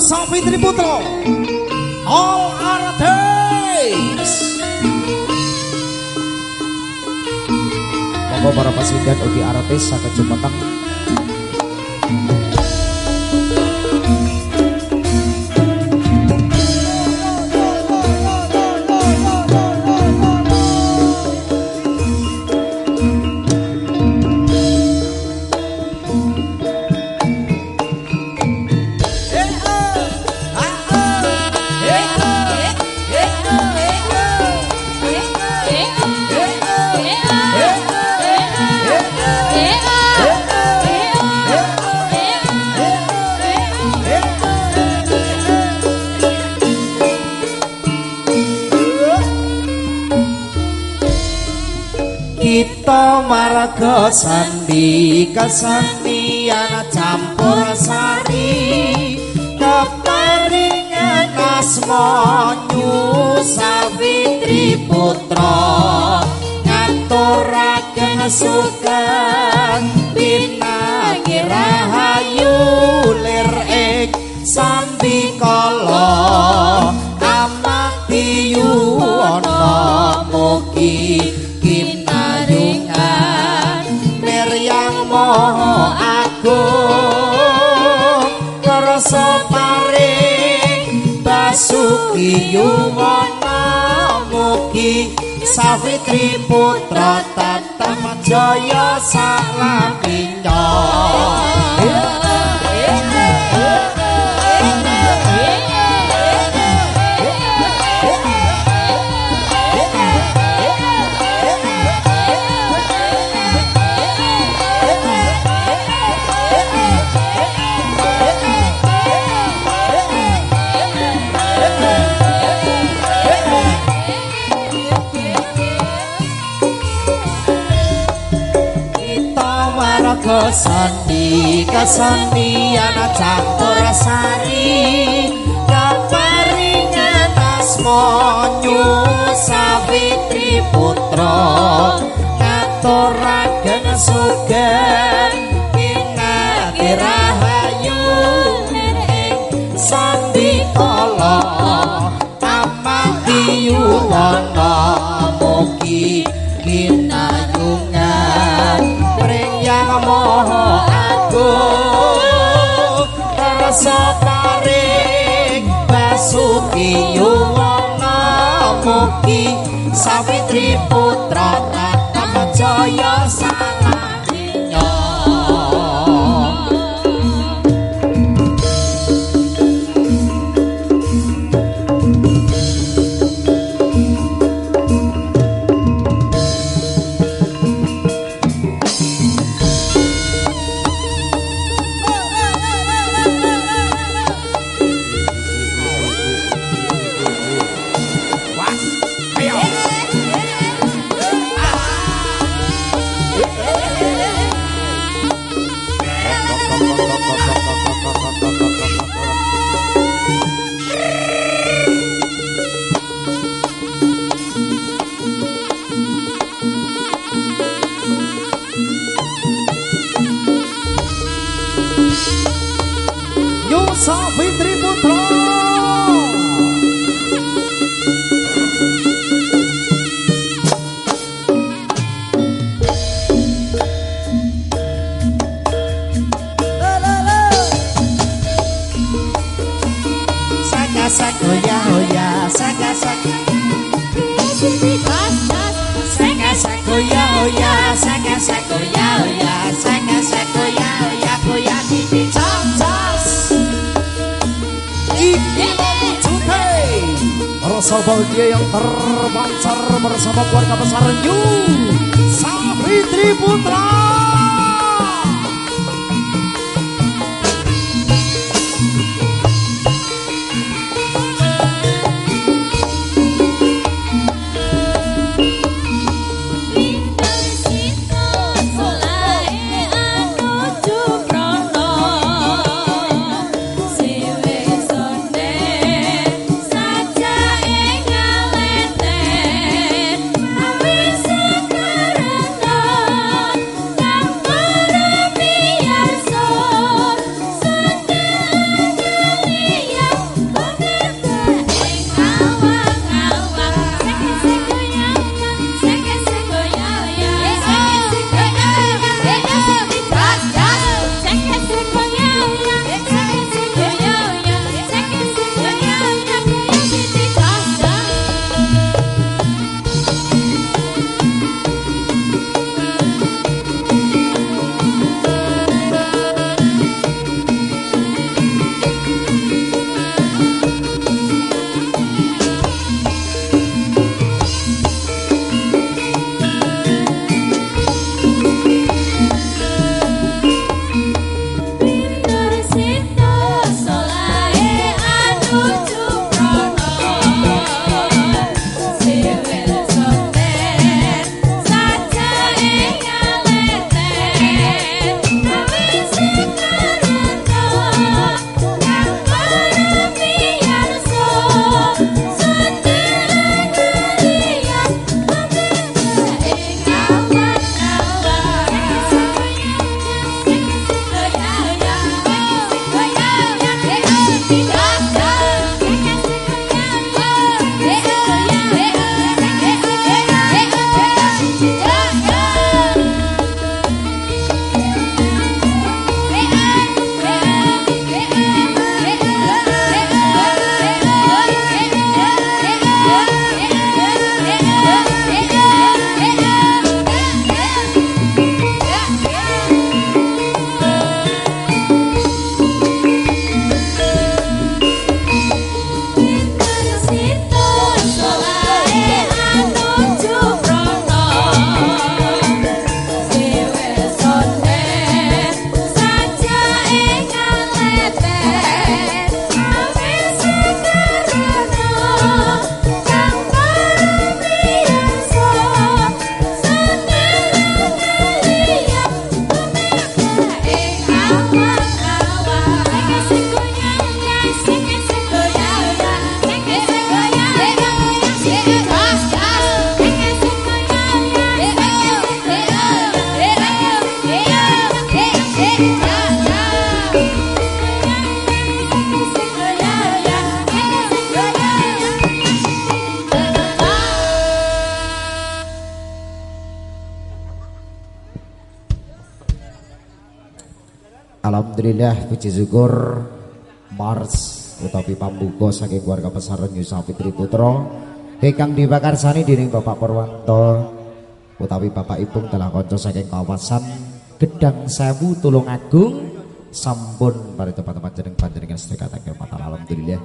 Safitri Putra All Artis Monggo para pasien ugi artis saged jumeneng kita marga sandi kesenian campur sari. Keparingan asma Savitri putra. Ngaturaken sugeng moho agung kerasa paring basuki yuwana mugi safitri putra tatam jaya sandi kasandi ana campur sari kaparingan asma nyusawitri putra. Katoraken sugeng ki wong ngamuk ki putra tata jaya sang Rasa bahagia yang terpancar bersama keluarga besar New Savitri Putra Alhamdulillah puji syukur. Mars utawi pambuka saking keluarga pesaran Yusuf Fitri Putra. Ingkang dibakarsani dening Bapak Purwanto utawi Bapak Ipung telah kanca saking kawasan Gedang Sewu Tulung Agung. Sampun pada tempat-tempat jeneng panjenengan sedekah alhamdulillah